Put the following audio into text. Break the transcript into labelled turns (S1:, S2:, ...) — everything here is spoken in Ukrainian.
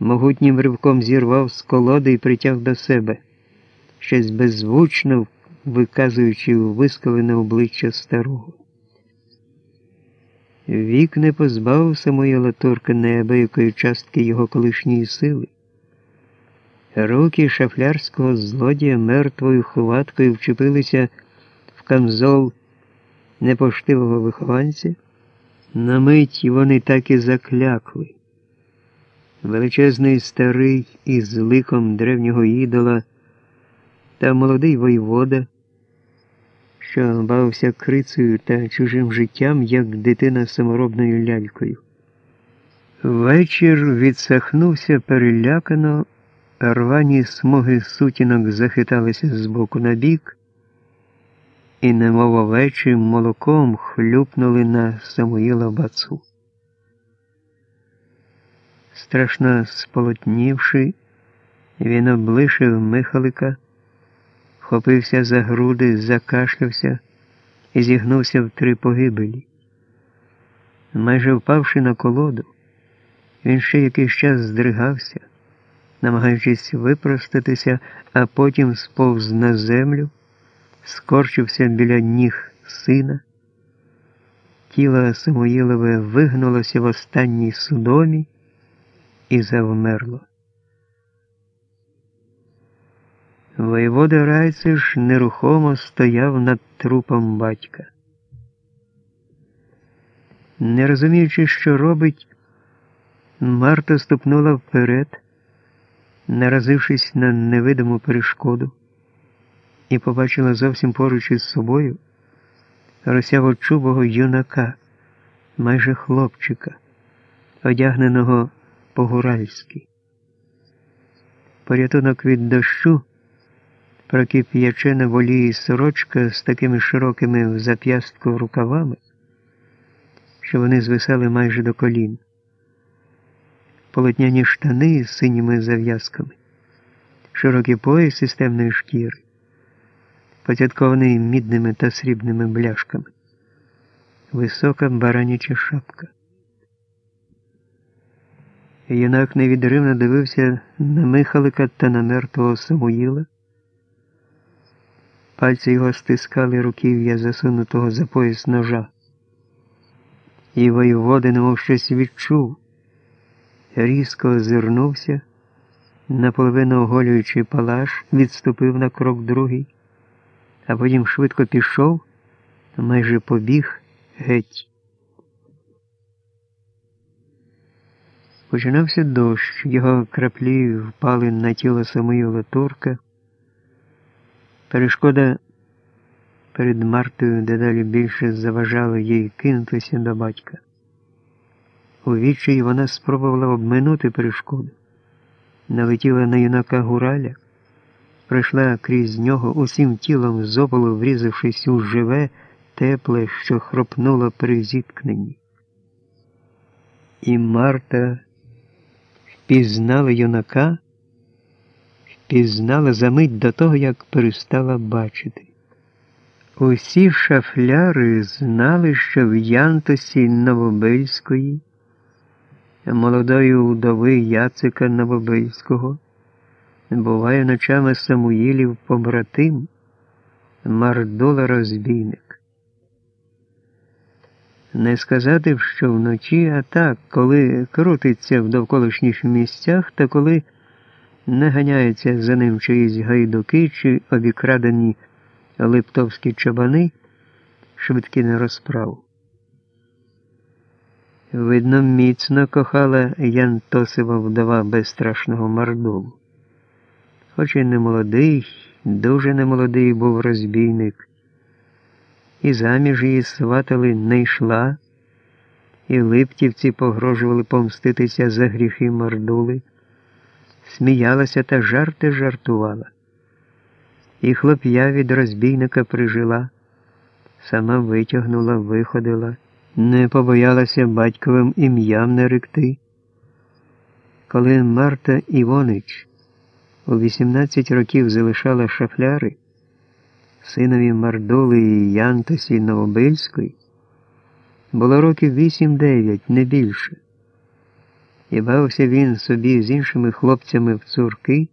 S1: могутнім ривком зірвав з колоди і притяг до себе, щось беззвучно виказуючи вискалене обличчя старого. Вік не позбавив Самуїла Турка неабиякої частки його колишньої сили. Руки шафлярського злодія мертвою хваткою вчепилися в камзол непоштивого вихованця. На мить вони так і заклякли. Величезний старий із ликом древнього ідола та молодий воєвода, що бавився крицею та чужим життям, як дитина саморобною лялькою. Вечір відсахнувся перелякано, рвані смуги сутінок захиталися з боку на бік, і, немов овечі, молоком хлюпнули на Самуїла бацу. Страшно сполотнівши, він облишив Михалика, вхопився за груди, закашлявся і зігнувся в три погибелі. Майже впавши на колоду, він ще якийсь час здригався, намагаючись випростатися, а потім сповз на землю, скорчився біля ніг сина. Тіло Самуїлове вигнулося в останній судомі і завмерло. Воєвода Райциш нерухомо стояв над трупом батька. Не розуміючи, що робить, Марта ступнула вперед, наразившись на невидиму перешкоду, і побачила зовсім поруч із собою росявочубого юнака, майже хлопчика, одягненого по-гуральськи. Порятунок від дощу прокип'ячена волії сорочка з такими широкими в зап'ястку рукавами, що вони звисали майже до колін, полотняні штани з синіми зав'язками, широкий пояс із темної шкіри, поцяткований мідними та срібними бляшками, висока бараняча шапка. Юнак невідривно дивився на Михалика та на мертвого Самуїла. Пальці його стискали руків'я засунутого за пояс ножа. І воєводи, немов щось відчув, різко озирнувся, наполовину оголюючи палаш, відступив на крок другий, а потім швидко пішов, майже побіг геть. Починався дощ, його краплі впали на тіло Самуїла Турка. Перешкода перед Мартою дедалі більше заважала їй кинутися до батька. У відчаї вона спробувала обминути перешкоду, налетіла на юнака гураля, пройшла крізь нього усім тілом з ополу, врізавшись у живе, тепле, що хропнуло при зіткненні. І Марта впізнала юнака пізнала за мить до того, як перестала бачити. Усі шафляри знали, що в Янтосі Новобильської, молодої удови Яцика Новобильського, буває ночами Самуїлів побратим, Мардула розбійник. Не сказати, що вночі, а так, коли крутиться в довколишніх місцях та коли не ганяються за ним чиїсь гайдуки чи обікрадені липтовські чабани, швидкі на розправу. Видно, міцно кохала Янтосива вдова безстрашного мардулу. Хоч і не молодий, дуже немолодий був розбійник, і заміж її сватали не йшла, і липтівці погрожували помститися за гріхи мордули сміялася та жарти жартувала. І хлоп'я від розбійника прижила, сама витягнула, виходила, не побоялася батьковим ім'ям наректи. Коли Марта Івонич у 18 років залишала шафляри, синові і Янтосі Новобильської, було років 8-9, не більше. і бавився він собі з іншими хлопцями в цурки,